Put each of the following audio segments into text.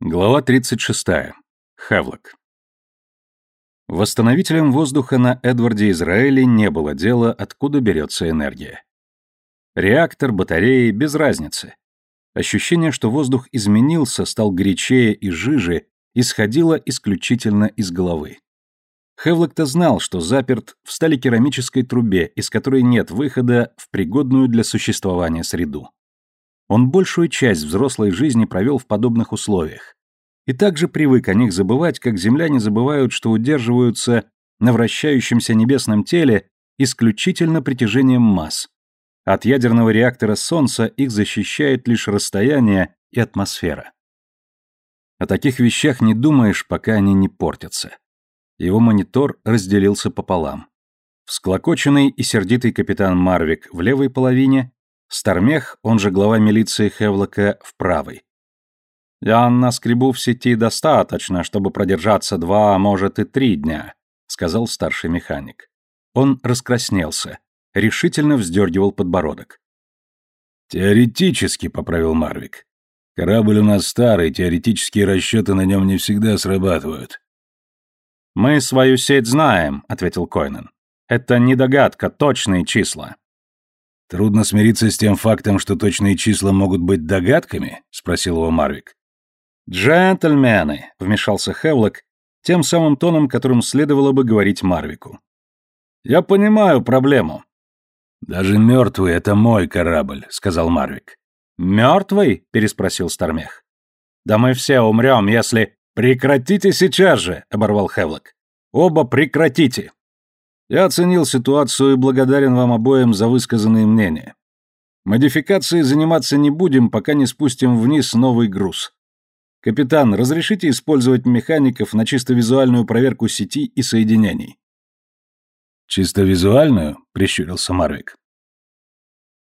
Глава 36. Хавлок. Восстановителям воздуха на Эдварде Израиле не было дела, откуда берется энергия. Реактор, батареи, без разницы. Ощущение, что воздух изменился, стал горячее и жиже, исходило исключительно из головы. Хевлок-то знал, что заперт в сталикерамической трубе, из которой нет выхода в пригодную для существования среду. Он большую часть взрослой жизни провел в подобных условиях. И также привык о них забывать, как земляне забывают, что удерживаются на вращающемся небесном теле исключительно притяжением масс. От ядерного реактора Солнца их защищает лишь расстояние и атмосфера. О таких вещах не думаешь, пока они не портятся. Его монитор разделился пополам. Всклокоченный и сердитый капитан Марвик в левой половине, Стармех, он же глава милиции Хевлока, в правой. «Я наскребу в сети достаточно, чтобы продержаться два, а может и три дня», — сказал старший механик. Он раскраснелся, решительно вздергивал подбородок. «Теоретически», — поправил Марвик. «Корабль у нас старый, теоретические расчеты на нем не всегда срабатывают». «Мы свою сеть знаем», — ответил Койнен. «Это не догадка, точные числа». «Трудно смириться с тем фактом, что точные числа могут быть догадками?» — спросил его Марвик. «Джентльмены», — вмешался Хевлок, тем самым тоном, которым следовало бы говорить Марвику. «Я понимаю проблему». «Даже мертвый — это мой корабль», — сказал Марвик. «Мертвый?» — переспросил Стармех. «Да мы все умрем, если...» «Прекратите сейчас же!» — оборвал Хевлок. «Оба прекратите!» Я оценил ситуацию и благодарен вам обоим за высказанные мнения. Модификацией заниматься не будем, пока не спустим вниз новый груз. Капитан, разрешите использовать механиков на чисто визуальную проверку сети и соединений? Чисто визуальную? прищурился Марвик.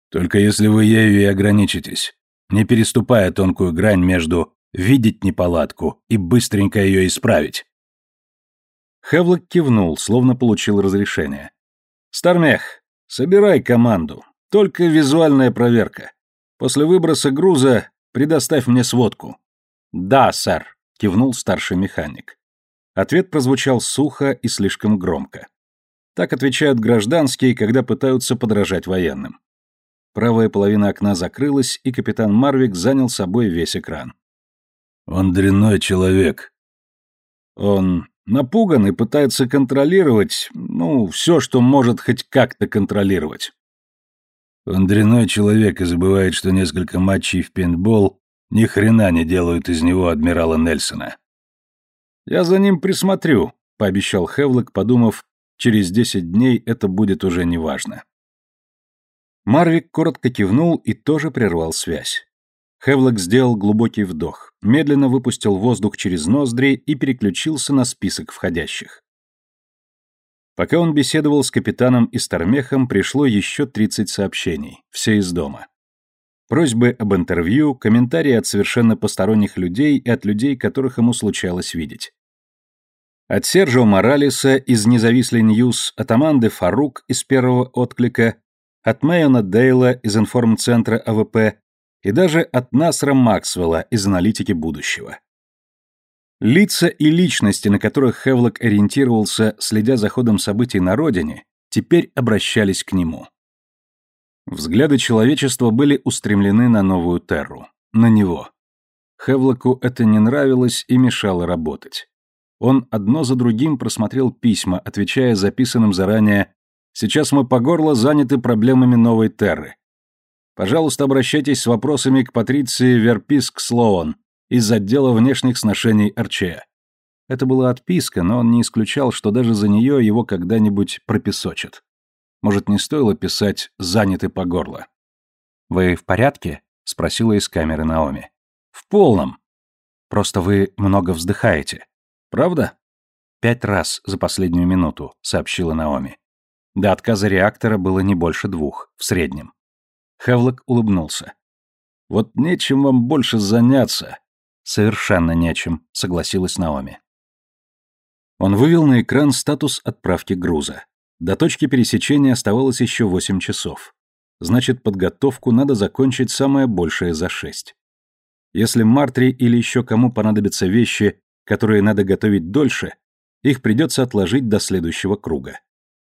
Только если вы ею и ограничитесь, не переступая тонкую грань между видеть неполадку и быстренько ее исправить. Хевлок кивнул, словно получил разрешение. «Стармех, собирай команду. Только визуальная проверка. После выброса груза предоставь мне сводку». «Да, сэр», — кивнул старший механик. Ответ прозвучал сухо и слишком громко. Так отвечают гражданские, когда пытаются подражать военным. Правая половина окна закрылась, и капитан Марвик занял собой весь экран. «Он дрянной человек». «Он Напуган и пытается контролировать, ну, все, что может хоть как-то контролировать. Он дряной человек и забывает, что несколько матчей в пейнтбол ни хрена не делают из него адмирала Нельсона. «Я за ним присмотрю», — пообещал Хевлок, подумав, через десять дней это будет уже неважно. Марвик коротко кивнул и тоже прервал связь. Хевлок сделал глубокий вдох, медленно выпустил воздух через ноздри и переключился на список входящих. Пока он беседовал с капитаном и Стармехом, пришло еще 30 сообщений, все из дома. Просьбы об интервью, комментарии от совершенно посторонних людей и от людей, которых ему случалось видеть. От Сержио Моралеса из «Независлый Ньюс», от Аманды Фарук из первого отклика, от Мэйона Дейла из информцентра АВП, и даже от Насра Максвелла из аналитики будущего. Лица и личности, на которых Хевлок ориентировался, следя за ходом событий на родине, теперь обращались к нему. Взгляды человечества были устремлены на новую Терру, на него. Хевлоку это не нравилось и мешало работать. Он одно за другим просмотрел письма, отвечая записанным заранее «Сейчас мы по горло заняты проблемами новой Терры. Пожалуйста, обращайтесь с вопросами к Патриции Верписк Слоун из отдела внешних сношений РЧ. Это была отписка, но он не исключал, что даже за нее его когда-нибудь пропесочат. Может, не стоило писать «заняты по горло». «Вы в порядке?» — спросила из камеры Наоми. «В полном. Просто вы много вздыхаете. Правда?» «Пять раз за последнюю минуту», — сообщила Наоми. До отказа реактора было не больше двух, в среднем. Хевлок улыбнулся. «Вот нечем вам больше заняться». «Совершенно нечем», — согласилась Наоми. Он вывел на экран статус отправки груза. До точки пересечения оставалось еще восемь часов. Значит, подготовку надо закончить самое большее за шесть. Если Мартри или еще кому понадобятся вещи, которые надо готовить дольше, их придется отложить до следующего круга.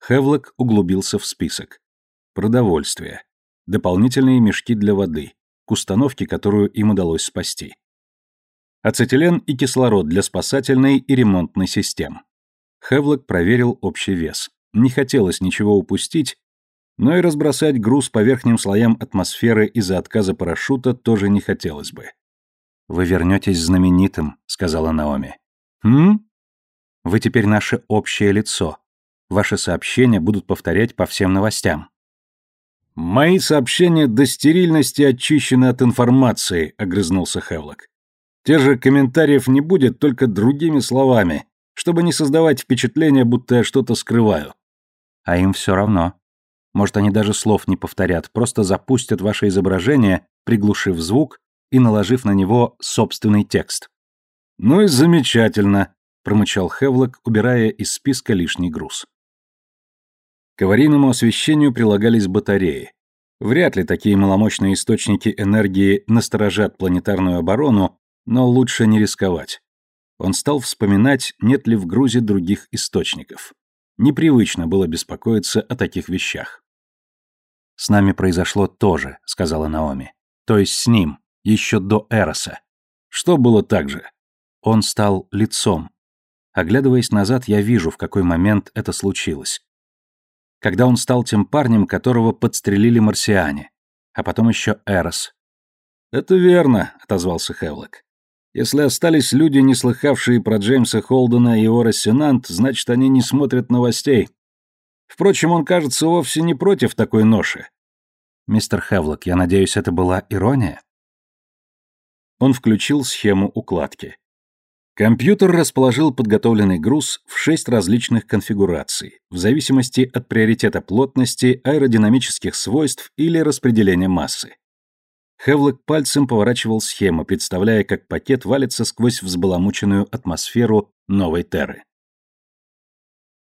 Хевлок углубился в список. Продовольствие. Дополнительные мешки для воды. К установке, которую им удалось спасти. Ацетилен и кислород для спасательной и ремонтной систем. Хевлок проверил общий вес. Не хотелось ничего упустить, но и разбросать груз по верхним слоям атмосферы из-за отказа парашюта тоже не хотелось бы. «Вы вернетесь знаменитым», — сказала Наоми. «Хм? Вы теперь наше общее лицо. Ваши сообщения будут повторять по всем новостям». «Мои сообщения до стерильности очищены от информации», — огрызнулся Хевлок. «Те же комментариев не будет, только другими словами, чтобы не создавать впечатление, будто я что-то скрываю». «А им все равно. Может, они даже слов не повторят, просто запустят ваше изображение, приглушив звук и наложив на него собственный текст». «Ну и замечательно», — промычал Хевлок, убирая из списка лишний груз. К аварийному освещению прилагались батареи. Вряд ли такие маломощные источники энергии насторожат планетарную оборону, но лучше не рисковать. Он стал вспоминать, нет ли в грузе других источников. Непривычно было беспокоиться о таких вещах. «С нами произошло то же», — сказала Наоми. «То есть с ним, еще до Эроса. Что было так же?» Он стал лицом. Оглядываясь назад, я вижу, в какой момент это случилось когда он стал тем парнем, которого подстрелили марсиане, а потом еще Эрос. «Это верно», — отозвался Хевлок. «Если остались люди, не слыхавшие про Джеймса Холдена и его Рассенант, значит, они не смотрят новостей. Впрочем, он, кажется, вовсе не против такой ноши». «Мистер Хевлок, я надеюсь, это была ирония?» Он включил схему укладки. Компьютер расположил подготовленный груз в шесть различных конфигураций, в зависимости от приоритета плотности, аэродинамических свойств или распределения массы. Хевлок пальцем поворачивал схему, представляя, как пакет валится сквозь взбаламученную атмосферу новой Терры.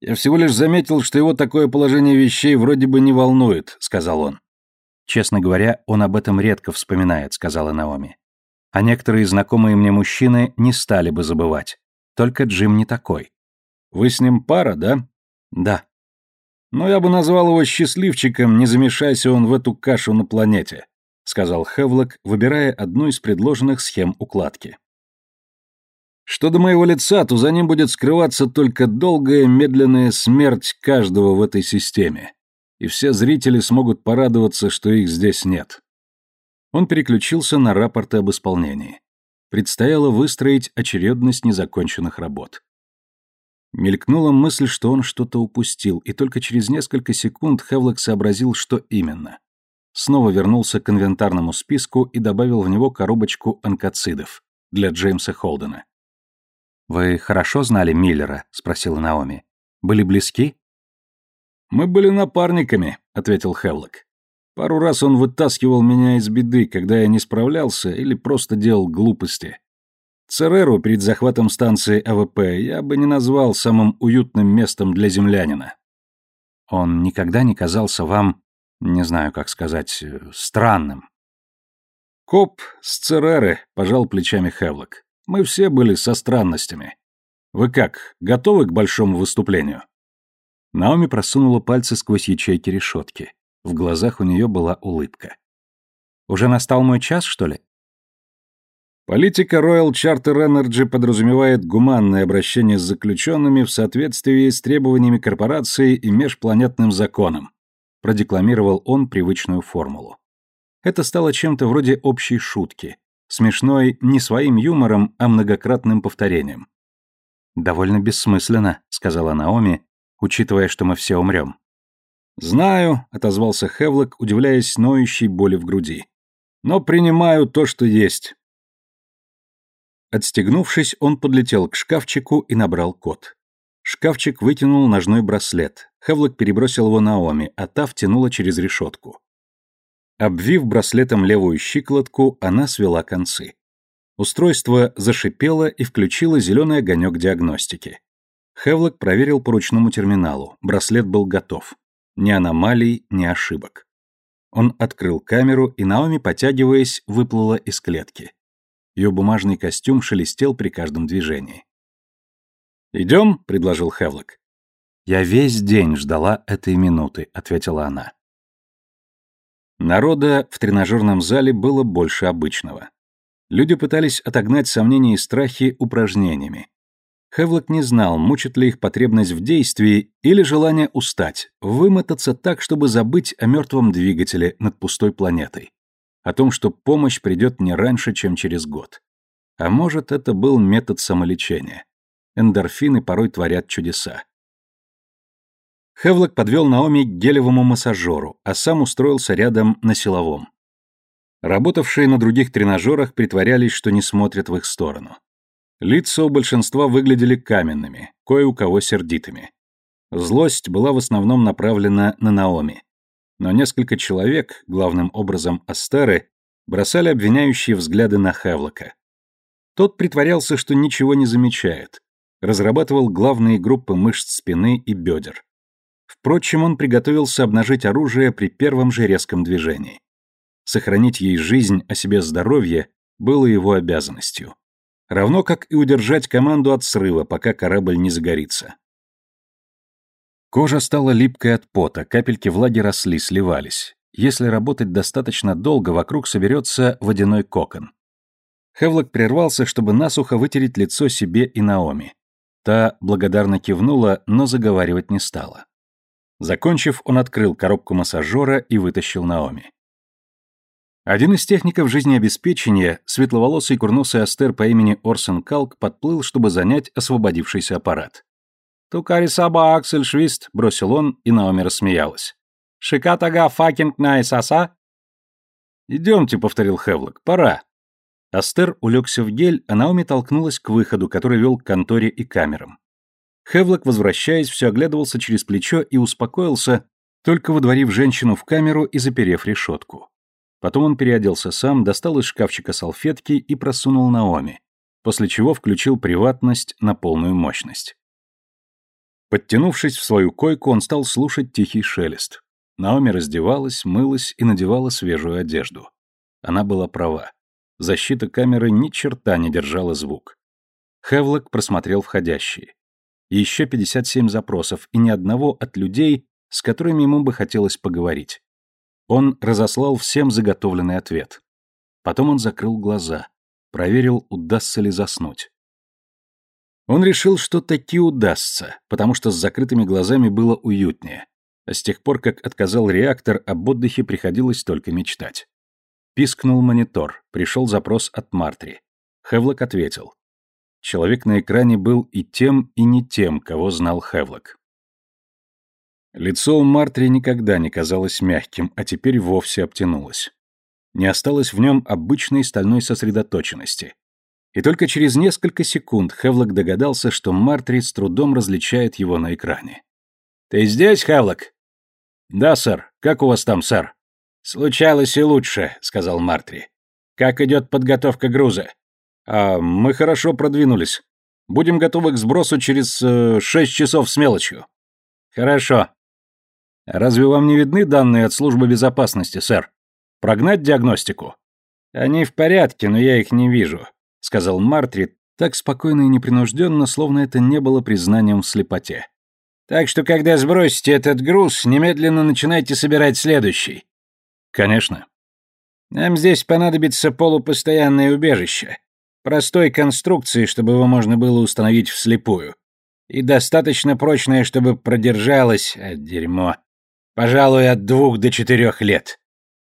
«Я всего лишь заметил, что его такое положение вещей вроде бы не волнует», — сказал он. «Честно говоря, он об этом редко вспоминает», — сказала Наоми а некоторые знакомые мне мужчины не стали бы забывать. Только Джим не такой. Вы с ним пара, да? Да. Но я бы назвал его счастливчиком, не замешайся он в эту кашу на планете, сказал Хевлок, выбирая одну из предложенных схем укладки. Что до моего лица, то за ним будет скрываться только долгая медленная смерть каждого в этой системе, и все зрители смогут порадоваться, что их здесь нет. Он переключился на рапорты об исполнении. Предстояло выстроить очередность незаконченных работ. Мелькнула мысль, что он что-то упустил, и только через несколько секунд Хевлок сообразил, что именно. Снова вернулся к инвентарному списку и добавил в него коробочку онкоцидов для Джеймса Холдена. «Вы хорошо знали Миллера?» — спросила Наоми. «Были близки?» «Мы были напарниками», — ответил Хевлок. Пару раз он вытаскивал меня из беды, когда я не справлялся или просто делал глупости. Цереру перед захватом станции АВП я бы не назвал самым уютным местом для землянина. Он никогда не казался вам, не знаю, как сказать, странным. Коп с Цереры, пожал плечами Хевлок. Мы все были со странностями. Вы как, готовы к большому выступлению? Наоми просунула пальцы сквозь ячейки решетки. В глазах у нее была улыбка. «Уже настал мой час, что ли?» Политика Royal Charter Energy подразумевает гуманное обращение с заключенными в соответствии с требованиями корпорации и межпланетным законом, продекламировал он привычную формулу. Это стало чем-то вроде общей шутки, смешной не своим юмором, а многократным повторением. «Довольно бессмысленно», — сказала Наоми, учитывая, что мы все умрем. «Знаю», — отозвался Хевлок, удивляясь ноющей боли в груди. «Но принимаю то, что есть». Отстегнувшись, он подлетел к шкафчику и набрал код. Шкафчик вытянул ножной браслет. Хевлок перебросил его Наоми, а та втянула через решетку. Обвив браслетом левую щиколотку, она свела концы. Устройство зашипело и включило зеленый огонек диагностики. Хевлок проверил по ручному терминалу. Браслет был готов. Ни аномалий, ни ошибок. Он открыл камеру, и Наоми, потягиваясь, выплыла из клетки. Ее бумажный костюм шелестел при каждом движении. «Идем?» — предложил Хевлок. «Я весь день ждала этой минуты», — ответила она. Народа в тренажерном зале было больше обычного. Люди пытались отогнать сомнения и страхи упражнениями. Хевлок не знал, мучит ли их потребность в действии или желание устать, вымотаться так, чтобы забыть о мертвом двигателе над пустой планетой, о том, что помощь придет не раньше, чем через год. А может, это был метод самолечения. Эндорфины порой творят чудеса. Хевлок подвел Наоми к гелевому массажеру, а сам устроился рядом на силовом. Работавшие на других тренажерах притворялись, что не смотрят в их сторону. Лица у большинства выглядели каменными, кое у кого сердитыми. Злость была в основном направлена на Наоми. Но несколько человек, главным образом Астеры, бросали обвиняющие взгляды на Хевлока. Тот притворялся, что ничего не замечает, разрабатывал главные группы мышц спины и бедер. Впрочем, он приготовился обнажить оружие при первом же резком движении. Сохранить ей жизнь, а себе здоровье было его обязанностью. Равно как и удержать команду от срыва, пока корабль не загорится. Кожа стала липкой от пота, капельки влаги росли, сливались. Если работать достаточно долго, вокруг соберется водяной кокон. Хевлок прервался, чтобы насухо вытереть лицо себе и Наоми. Та благодарно кивнула, но заговаривать не стала. Закончив, он открыл коробку массажера и вытащил Наоми. Один из техников жизнеобеспечения, светловолосый курносый астер по имени Орсен Калк, подплыл, чтобы занять освободившийся аппарат. «Тукари саба Аксель Швист», — бросил он, и Наоми рассмеялась. «Shikata ga fucking nai sa sa?» «Идемте», — повторил Хевлок, — «пора». Астер улегся в гель, а Наоми толкнулась к выходу, который вел к конторе и камерам. Хевлок, возвращаясь, все оглядывался через плечо и успокоился, только водворив женщину в камеру и заперев решетку. Потом он переоделся сам, достал из шкафчика салфетки и просунул Наоми, после чего включил приватность на полную мощность. Подтянувшись в свою койку, он стал слушать тихий шелест. Наоми раздевалась, мылась и надевала свежую одежду. Она была права. Защита камеры ни черта не держала звук. Хевлок просмотрел входящие. Еще 57 запросов и ни одного от людей, с которыми ему бы хотелось поговорить. Он разослал всем заготовленный ответ. Потом он закрыл глаза, проверил, удастся ли заснуть. Он решил, что таки удастся, потому что с закрытыми глазами было уютнее. А с тех пор, как отказал реактор, об отдыхе приходилось только мечтать. Пискнул монитор, пришел запрос от Мартри. Хевлок ответил. Человек на экране был и тем, и не тем, кого знал Хевлок. Лицо у Мартри никогда не казалось мягким, а теперь вовсе обтянулось. Не осталось в нем обычной стальной сосредоточенности. И только через несколько секунд Хевлок догадался, что Мартри с трудом различает его на экране. «Ты здесь, Хевлок?» «Да, сэр. Как у вас там, сэр?» «Случалось и лучше», — сказал Мартри. «Как идет подготовка груза?» «А мы хорошо продвинулись. Будем готовы к сбросу через э, шесть часов с мелочью». «Хорошо. Разве вам не видны данные от службы безопасности, сэр? Прогнать диагностику? Они в порядке, но я их не вижу, сказал Мартри так спокойно и непринужденно, словно это не было признанием в слепоте. Так что, когда сбросите этот груз, немедленно начинайте собирать следующий. Конечно. Нам здесь понадобится полупостоянное убежище. Простой конструкции, чтобы его можно было установить вслепую. И достаточно прочное, чтобы продержалось, а дерьмо, Пожалуй, от двух до четырех лет.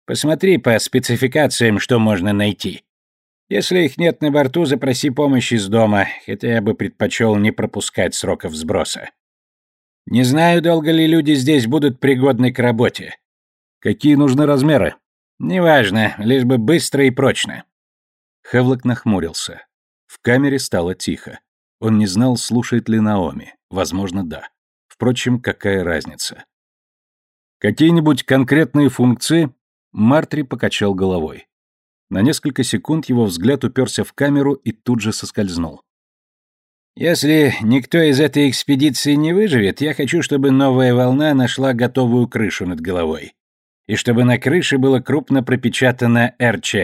Посмотри по спецификациям, что можно найти. Если их нет на борту, запроси помощь из дома, хотя я бы предпочел не пропускать сроков сброса. Не знаю, долго ли люди здесь будут пригодны к работе. Какие нужны размеры? Неважно, лишь бы быстро и прочно. Хевлок нахмурился. В камере стало тихо. Он не знал, слушает ли Наоми. Возможно, да. Впрочем, какая разница? Какие-нибудь конкретные функции? Мартри покачал головой. На несколько секунд его взгляд уперся в камеру и тут же соскользнул. Если никто из этой экспедиции не выживет, я хочу, чтобы новая волна нашла готовую крышу над головой. И чтобы на крыше было крупно пропечатано РЧ.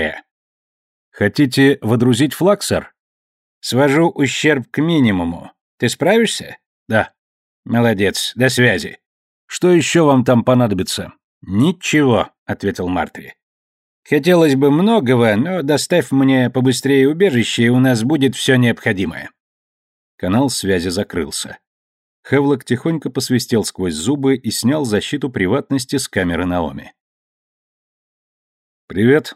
Хотите водрузить флаг, сэр? Свожу ущерб к минимуму. Ты справишься? Да. Молодец. До связи. Что еще вам там понадобится? Ничего, ответил Мартри. Хотелось бы многого, но доставь мне побыстрее убежище, и у нас будет все необходимое. Канал связи закрылся. Хевлок тихонько посвистел сквозь зубы и снял защиту приватности с камеры Наоми. «Привет».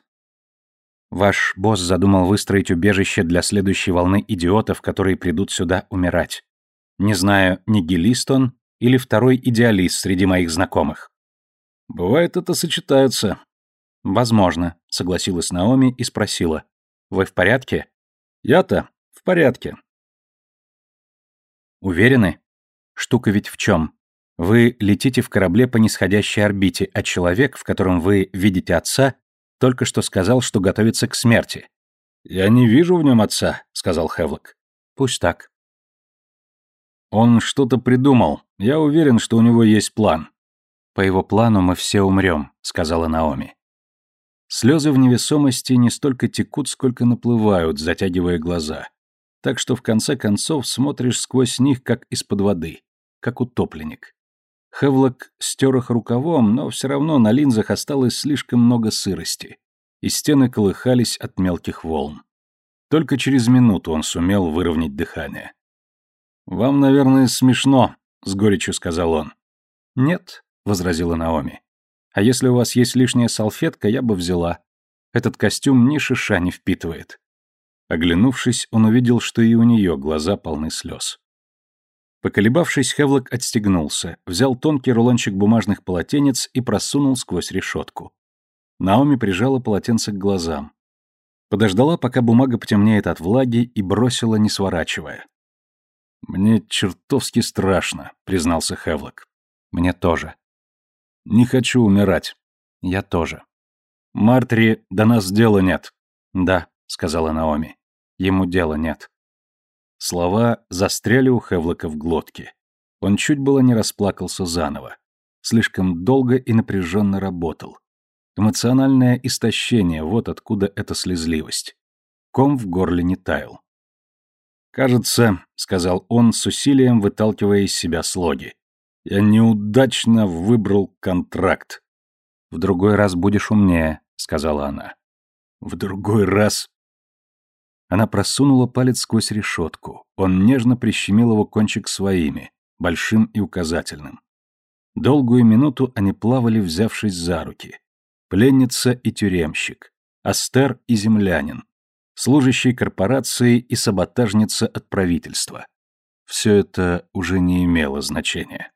Ваш босс задумал выстроить убежище для следующей волны идиотов, которые придут сюда умирать. Не знаю, нигилист он или второй идеалист среди моих знакомых. Бывает, это сочетается. Возможно, согласилась Наоми и спросила. Вы в порядке? Я-то в порядке. Уверены? Штука ведь в чем? Вы летите в корабле по нисходящей орбите, а человек, в котором вы видите отца, только что сказал, что готовится к смерти. «Я не вижу в нем отца», — сказал Хевлок. «Пусть так». «Он что-то придумал. Я уверен, что у него есть план». «По его плану мы все умрем», — сказала Наоми. Слезы в невесомости не столько текут, сколько наплывают, затягивая глаза. Так что в конце концов смотришь сквозь них, как из-под воды, как утопленник. Хевлок стер их рукавом, но все равно на линзах осталось слишком много сырости, и стены колыхались от мелких волн. Только через минуту он сумел выровнять дыхание. «Вам, наверное, смешно», — с горечью сказал он. «Нет», — возразила Наоми. «А если у вас есть лишняя салфетка, я бы взяла. Этот костюм ни шиша не впитывает». Оглянувшись, он увидел, что и у нее глаза полны слез. Поколебавшись, Хевлок отстегнулся, взял тонкий рулончик бумажных полотенец и просунул сквозь решетку. Наоми прижала полотенце к глазам. Подождала, пока бумага потемнеет от влаги, и бросила, не сворачивая. «Мне чертовски страшно», — признался Хевлок. «Мне тоже». «Не хочу умирать». «Я тоже». «Мартри, до нас дела нет». «Да», — сказала Наоми. «Ему дела нет». Слова застряли у Хевлока в глотке. Он чуть было не расплакался заново. Слишком долго и напряженно работал. Эмоциональное истощение, вот откуда эта слезливость. Ком в горле не таял. «Кажется», — сказал он, с усилием выталкивая из себя слоги, «я неудачно выбрал контракт». «В другой раз будешь умнее», — сказала она. «В другой раз...» Она просунула палец сквозь решетку. Он нежно прищемил его кончик своими, большим и указательным. Долгую минуту они плавали, взявшись за руки. Пленница и тюремщик, Астер и землянин, служащий корпорации и саботажница от правительства. Все это уже не имело значения.